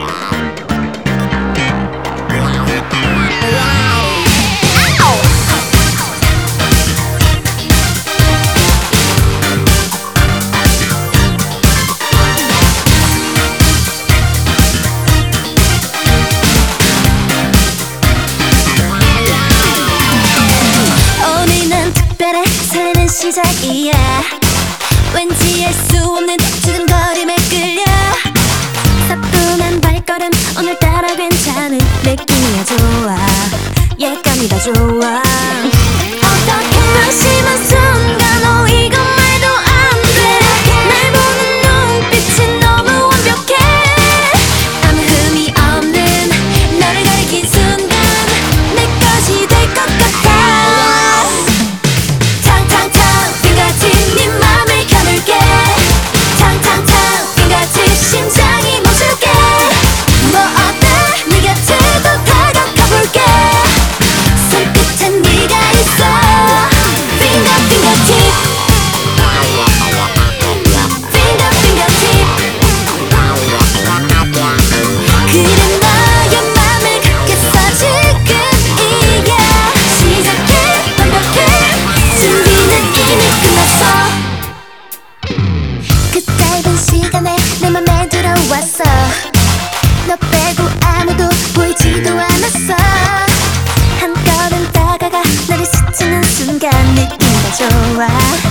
Wow. 시작이야. 왠지 알 수 없는 두근거림에 끌려. 사뿐한 발걸음 오늘따라 괜찮은 느낌이야 좋아. 예감이 다 좋아. cry.